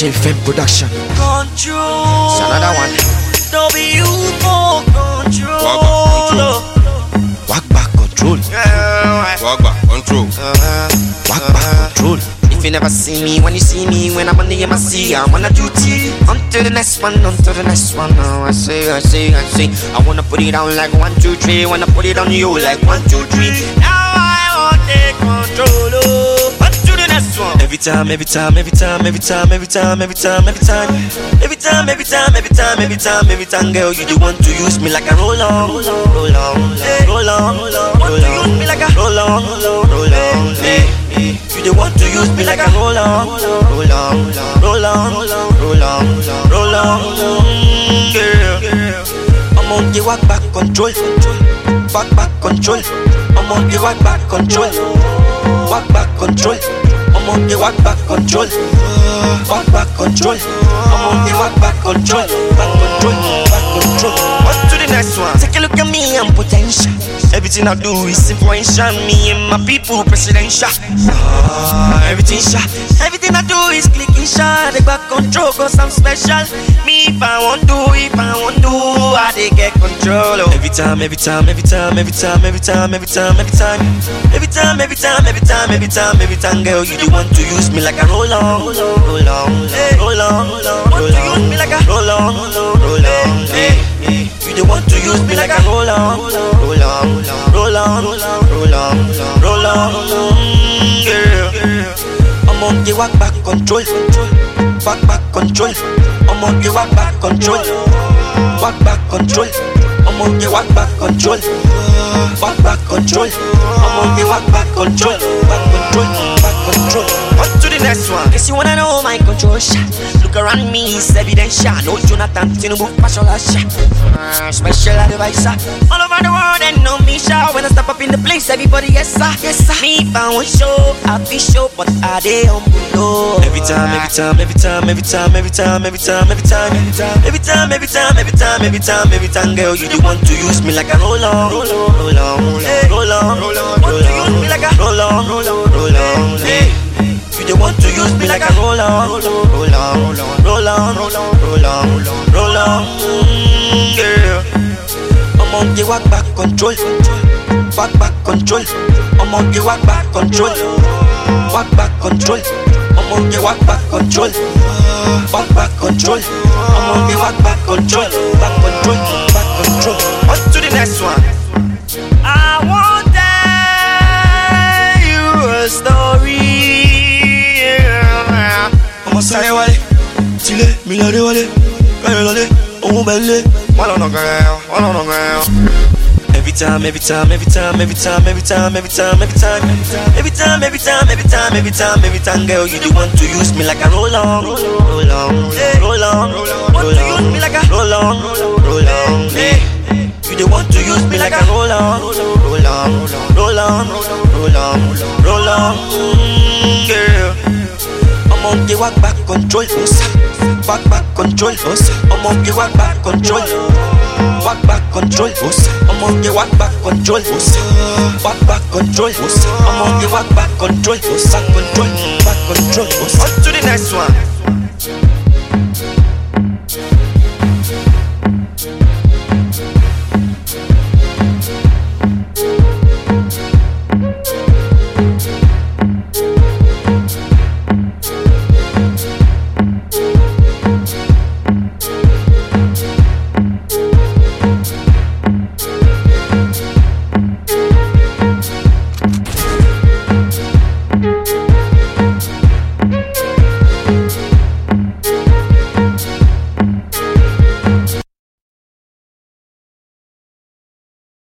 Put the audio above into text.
JFM production. Control. It's another one. W for control. Walk back control. Walk back, control. Walk back control. If you never see me, when you see me, when I'm on the MC, I'm on a duty. On to the next one, on to the next one. Now I say, I say, I say. I wanna put it on like one, two, three. Wanna put it on you like one, two, three. Now I want take control. Every time, every time, every time, every time, every time, every time, every time, every time, every time, every time, every time, every time, girl, you the one to use me like a roll on, roll on, roll on, roll on, Want to use me like a roll on, roll on. You the one to use me like a roll on, roll on, roll on, roll on, roll on, Mm, girl. I'm on the walk back control, back back control. I'm on the walk back control, walk back control. I'm on the walk back control, walk back control. I'm on the walk back control, back control, back control. On to the next one. Take a look at me, I'm potential. Everything I do is influential. Me and my people presidential. Ah, everything shot. Shot. They back control cause I'm special. Me if I want do, if I want do, I they get control. Oh. Every time, every time, every time, every time, every time, every time, every time, every time, every time, every time, every time, every time, girl, you the one to use me like a roll on, roll on, roll on, roll on, to use me like a roll on, roll on, you the one to use me like a roll on, roll on, roll on, roll on, roll on, Mm, girl. I'm on the walk back control, back back control. I'm on the walk back control, walk back control. I'm on the walk back control, walk back control. I'm on the walk back control, back control, back control. On to the next one. Guess you wanna know my control shot. Around me, it's evidential. No Jonathan Tinubu, shot. Uh, special advisor. All over the world, they know me shout. When I step up in the place, everybody, yes sir, yes sir. Me if I want show, I be show, but I they humble low. Every time, every time, every time, every time, every time, every time, every time, every time, every time, every time, every time, every time, every time, girl, you the one to use me like a roll on, roll on, roll on, roll on, roll on, Want to use me like a roll on, roll on, roll on, the walk back control, back back control. I'm on the walk back control, walk back control. I'm on the walk back control, back back control. I'm on the walk back control, back control, back control. On to the next one. I want tell you a story. ọmọ sáré wálé tilé mi lọdẹ wálé kẹrin lọdẹ òun bẹ lé. Wọ́n lọ́nà gẹ̀rẹ́, wọ́n lọ́nà gẹ̀rẹ́. Every time, every time, every time, every time, every time, every time, every time, every time, every time, every time, every time, every time, every time girl, you the one to use me like a roll on, roll on, roll on, Want to use me like a roll on, roll on, you the one to use me like a roll on, roll on, roll on, roll on, roll on, Mm ọmọ òkè wá gba control ọ̀sà wá gba control ọ̀sà ọmọ òkè wá gba control. Wá gba control ọ̀sà ọmọ òkè wá gba control ọ̀sà wá gba control ọ̀sà ọmọ òkè wá gba control ọ̀sà control wá control ọ̀sà. on to the next one.